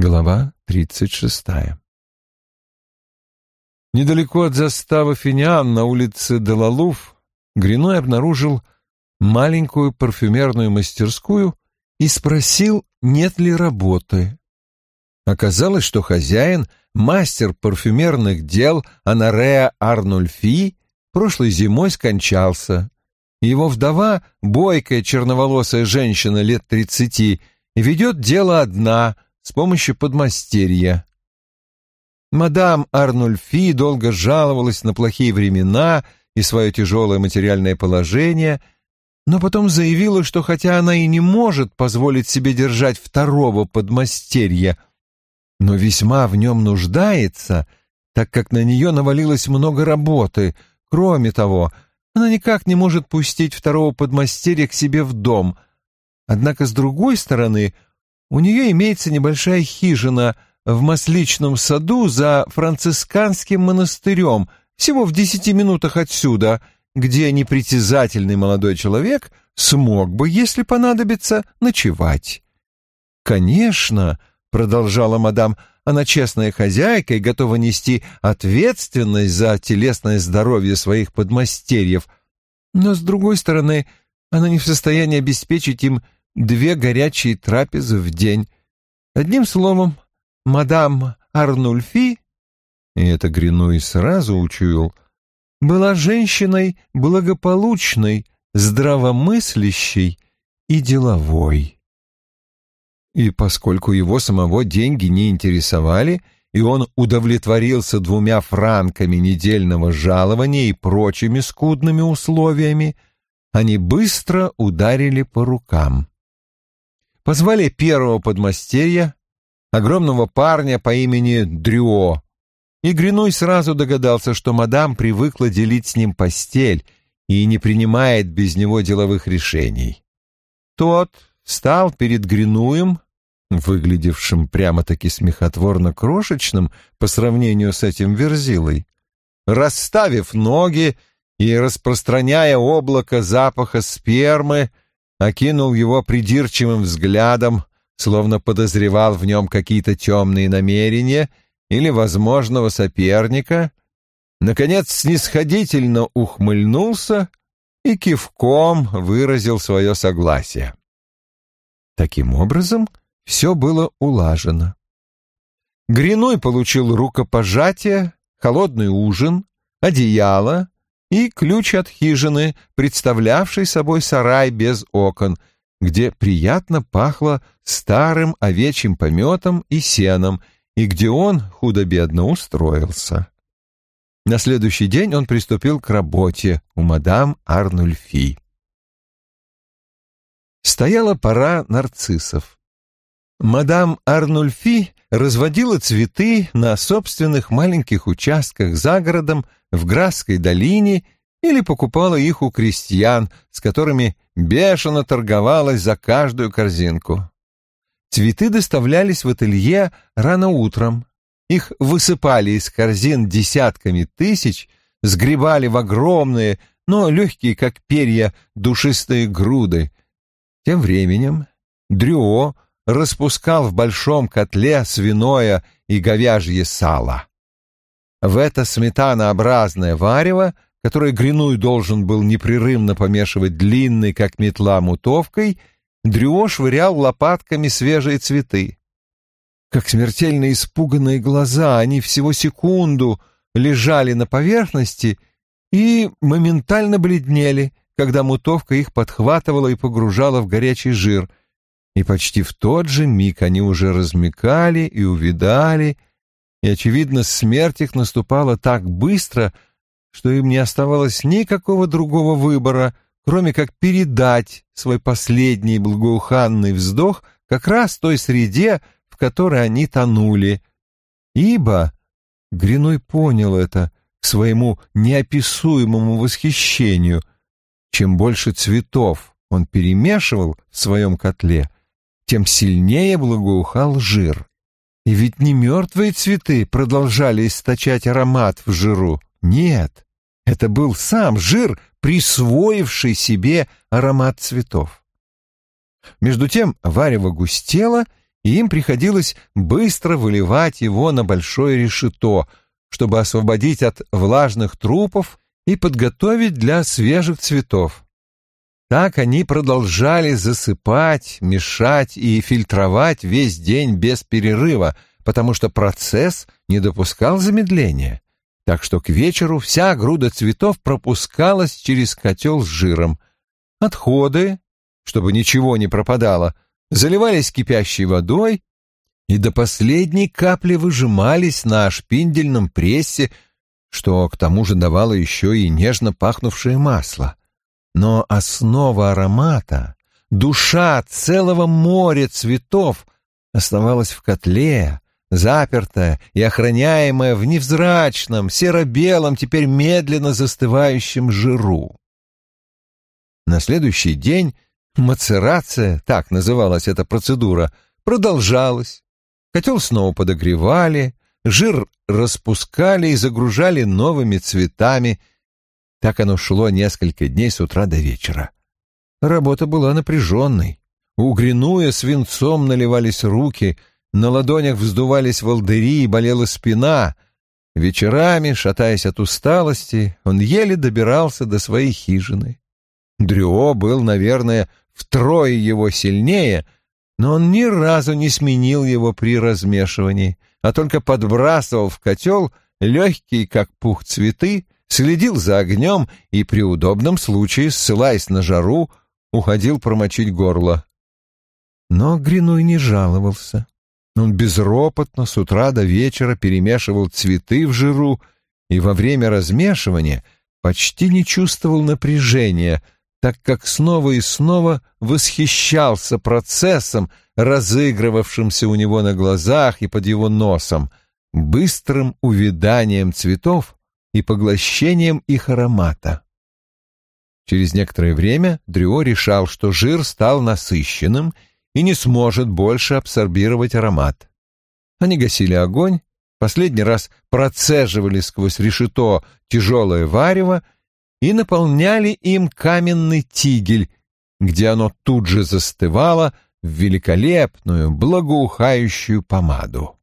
Глава тридцать шестая Недалеко от заставы Финиан на улице Делалуф Гриной обнаружил маленькую парфюмерную мастерскую и спросил, нет ли работы. Оказалось, что хозяин, мастер парфюмерных дел Анареа Арнульфи, прошлой зимой скончался. Его вдова, бойкая черноволосая женщина лет тридцати, ведет дело одна, с помощью подмастерья. Мадам Арнульфи долго жаловалась на плохие времена и свое тяжелое материальное положение, но потом заявила, что хотя она и не может позволить себе держать второго подмастерья, но весьма в нем нуждается, так как на нее навалилось много работы. Кроме того, она никак не может пустить второго подмастерья к себе в дом. Однако, с другой стороны, у нее имеется небольшая хижина — в Масличном саду за францисканским монастырем, всего в десяти минутах отсюда, где непритязательный молодой человек смог бы, если понадобится, ночевать. «Конечно», — продолжала мадам, — «она честная хозяйка и готова нести ответственность за телесное здоровье своих подмастерьев, но, с другой стороны, она не в состоянии обеспечить им две горячие трапезы в день. Одним словом, мадам Арнульфи, и это Гринуй сразу учуял, была женщиной благополучной, здравомыслящей и деловой. И поскольку его самого деньги не интересовали, и он удовлетворился двумя франками недельного жалования и прочими скудными условиями, они быстро ударили по рукам. Позвали первого подмастерья, огромного парня по имени Дрюо. И Гринуй сразу догадался, что мадам привыкла делить с ним постель и не принимает без него деловых решений. Тот встал перед Гринуем, выглядевшим прямо-таки смехотворно крошечным по сравнению с этим верзилой, расставив ноги и, распространяя облако запаха спермы, окинул его придирчивым взглядом, словно подозревал в нем какие-то темные намерения или возможного соперника, наконец снисходительно ухмыльнулся и кивком выразил свое согласие. Таким образом, все было улажено. Гриной получил рукопожатие, холодный ужин, одеяло и ключ от хижины, представлявший собой сарай без окон — где приятно пахло старым овечьим пометом и сеном, и где он худо-бедно устроился. На следующий день он приступил к работе у мадам Арнульфи. Стояла пора нарциссов. Мадам Арнульфи разводила цветы на собственных маленьких участках за городом в Грасской долине или покупала их у крестьян, с которыми бешено торговалась за каждую корзинку. Цветы доставлялись в ателье рано утром. Их высыпали из корзин десятками тысяч, сгребали в огромные, но легкие, как перья, душистые груды. Тем временем Дрюо распускал в большом котле свиное и говяжье сало. В это сметанообразное варево — которой Гринуй должен был непрерывно помешивать длинной, как метла, мутовкой, Дрюо швырял лопатками свежие цветы. Как смертельно испуганные глаза, они всего секунду лежали на поверхности и моментально бледнели, когда мутовка их подхватывала и погружала в горячий жир, и почти в тот же миг они уже размекали и увидали, и, очевидно, смерть их наступала так быстро, что им не оставалось никакого другого выбора, кроме как передать свой последний благоуханный вздох как раз той среде, в которой они тонули. Ибо Гриной понял это к своему неописуемому восхищению. Чем больше цветов он перемешивал в своем котле, тем сильнее благоухал жир. И ведь не мертвые цветы продолжали источать аромат в жиру. Нет, это был сам жир, присвоивший себе аромат цветов. Между тем варево густело, и им приходилось быстро выливать его на большое решето, чтобы освободить от влажных трупов и подготовить для свежих цветов. Так они продолжали засыпать, мешать и фильтровать весь день без перерыва, потому что процесс не допускал замедления. Так что к вечеру вся груда цветов пропускалась через котел с жиром. Отходы, чтобы ничего не пропадало, заливались кипящей водой и до последней капли выжимались на шпиндельном прессе, что к тому же давало еще и нежно пахнувшее масло. Но основа аромата, душа целого моря цветов оставалась в котле, запертая и охраняемая в невзрачном, серо-белом, теперь медленно застывающем жиру. На следующий день мацерация, так называлась эта процедура, продолжалась. Котел снова подогревали, жир распускали и загружали новыми цветами. Так оно шло несколько дней с утра до вечера. Работа была напряженной. У свинцом наливались руки, на ладонях вздувались волдыри и болела спина. Вечерами, шатаясь от усталости, он еле добирался до своей хижины. Дрюо был, наверное, втрое его сильнее, но он ни разу не сменил его при размешивании, а только подбрасывал в котел легкие, как пух, цветы, следил за огнем и при удобном случае, ссылаясь на жару, уходил промочить горло. Но Гринуй не жаловался. Он безропотно с утра до вечера перемешивал цветы в жиру и во время размешивания почти не чувствовал напряжения, так как снова и снова восхищался процессом, разыгрывавшимся у него на глазах и под его носом, быстрым увяданием цветов и поглощением их аромата. Через некоторое время Дрюо решал, что жир стал насыщенным и не сможет больше абсорбировать аромат. Они гасили огонь, последний раз процеживали сквозь решето тяжелое варево и наполняли им каменный тигель, где оно тут же застывало в великолепную, благоухающую помаду.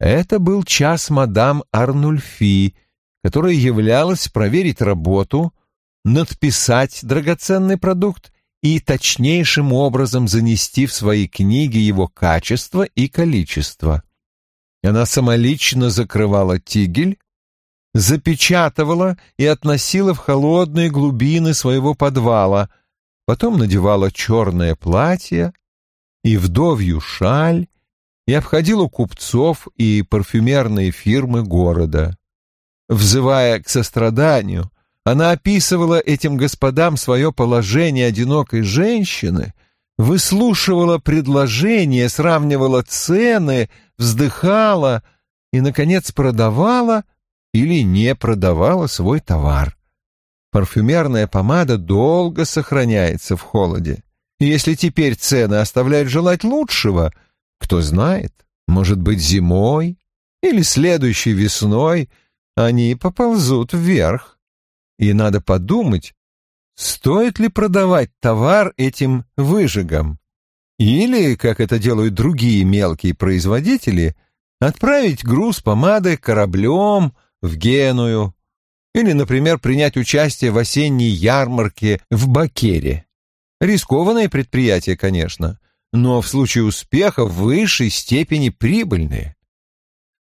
Это был час мадам Арнульфи, которая являлась проверить работу, надписать драгоценный продукт и точнейшим образом занести в свои книги его качество и количество. Она самолично закрывала тигель, запечатывала и относила в холодные глубины своего подвала, потом надевала черное платье и вдовью шаль и обходила купцов и парфюмерные фирмы города. Взывая к состраданию, она описывала этим господам свое положение одинокой женщины, выслушивала предложения, сравнивала цены, вздыхала и, наконец, продавала или не продавала свой товар. Парфюмерная помада долго сохраняется в холоде. И если теперь цены оставляют желать лучшего, кто знает, может быть, зимой или следующей весной они поползут вверх. И надо подумать, стоит ли продавать товар этим выжигам. Или, как это делают другие мелкие производители, отправить груз помады кораблем в Геную. Или, например, принять участие в осенней ярмарке в Бакере. Рискованное предприятие, конечно, но в случае успеха в высшей степени прибыльные.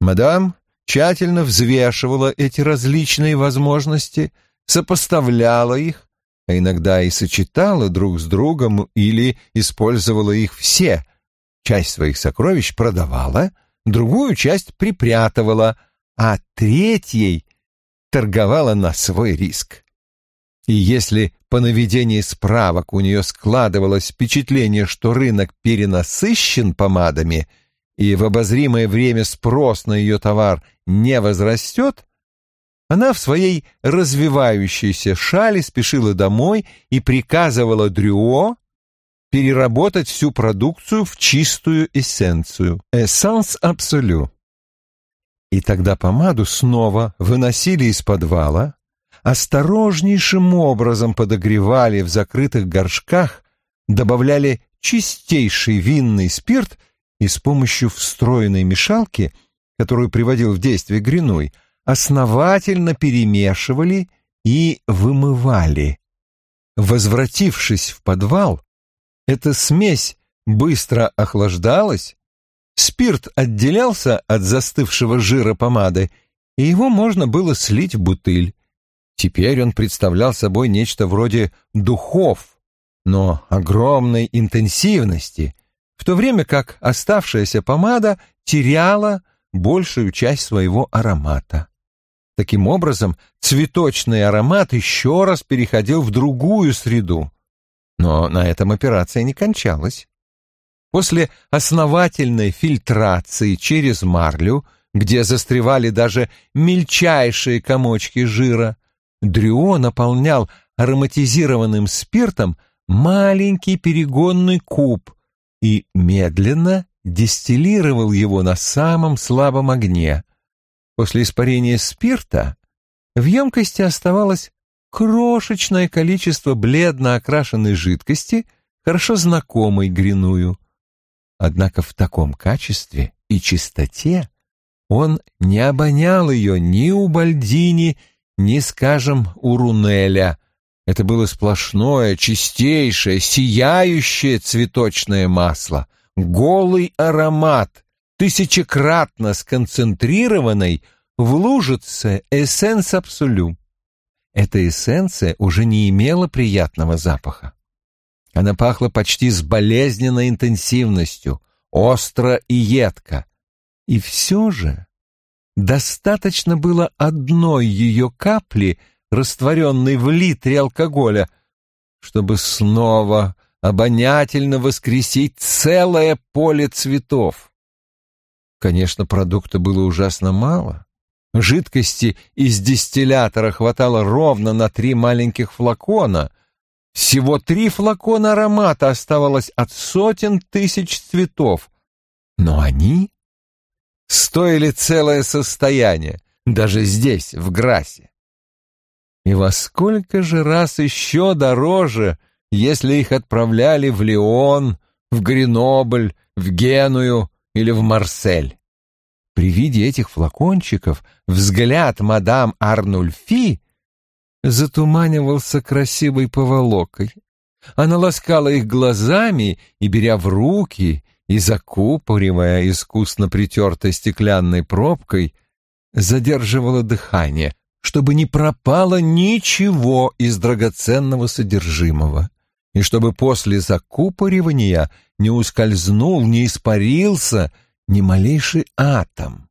Мадам тщательно взвешивала эти различные возможности – сопоставляла их, а иногда и сочетала друг с другом или использовала их все. Часть своих сокровищ продавала, другую часть припрятывала, а третьей торговала на свой риск. И если по наведении справок у нее складывалось впечатление, что рынок перенасыщен помадами, и в обозримое время спрос на ее товар не возрастет, она в своей развивающейся шале спешила домой и приказывала Дрюо переработать всю продукцию в чистую эссенцию «эссенс абсолю». И тогда помаду снова выносили из подвала, осторожнейшим образом подогревали в закрытых горшках, добавляли чистейший винный спирт и с помощью встроенной мешалки, которую приводил в действие Гринуй, основательно перемешивали и вымывали. Возвратившись в подвал, эта смесь быстро охлаждалась, спирт отделялся от застывшего жира помады, и его можно было слить в бутыль. Теперь он представлял собой нечто вроде духов, но огромной интенсивности, в то время как оставшаяся помада теряла большую часть своего аромата. Таким образом, цветочный аромат еще раз переходил в другую среду. Но на этом операция не кончалась. После основательной фильтрации через марлю, где застревали даже мельчайшие комочки жира, Дрюо наполнял ароматизированным спиртом маленький перегонный куб и медленно дистиллировал его на самом слабом огне. После испарения спирта в емкости оставалось крошечное количество бледно окрашенной жидкости, хорошо знакомой Гриную. Однако в таком качестве и чистоте он не обонял ее ни у Бальдини, ни, скажем, у Рунеля. Это было сплошное, чистейшее, сияющее цветочное масло, голый аромат, тысячекратно сконцентрированный в лужице эссенс абсолю. Эта эссенция уже не имела приятного запаха. Она пахла почти с болезненной интенсивностью, остро и едко. И все же достаточно было одной ее капли, растворенной в литре алкоголя, чтобы снова обонятельно воскресить целое поле цветов. Конечно, продукта было ужасно мало. Жидкости из дистиллятора хватало ровно на три маленьких флакона. Всего три флакона аромата оставалось от сотен тысяч цветов. Но они стоили целое состояние, даже здесь, в Грасе. И во сколько же раз еще дороже, если их отправляли в Лион, в Гренобль, в Геную или в Марсель. При виде этих флакончиков взгляд мадам Арнульфи затуманивался красивой поволокой. Она ласкала их глазами и, беря в руки и закупоривая искусно притертой стеклянной пробкой, задерживала дыхание, чтобы не пропало ничего из драгоценного содержимого, и чтобы после закупоривания не ускользнул, не испарился ни малейший атом.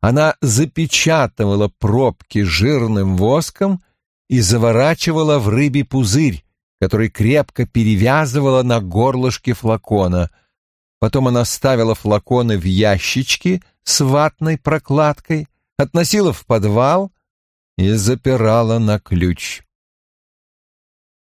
Она запечатывала пробки жирным воском и заворачивала в рыбий пузырь, который крепко перевязывала на горлышке флакона. Потом она ставила флаконы в ящички с ватной прокладкой, относила в подвал и запирала на ключ.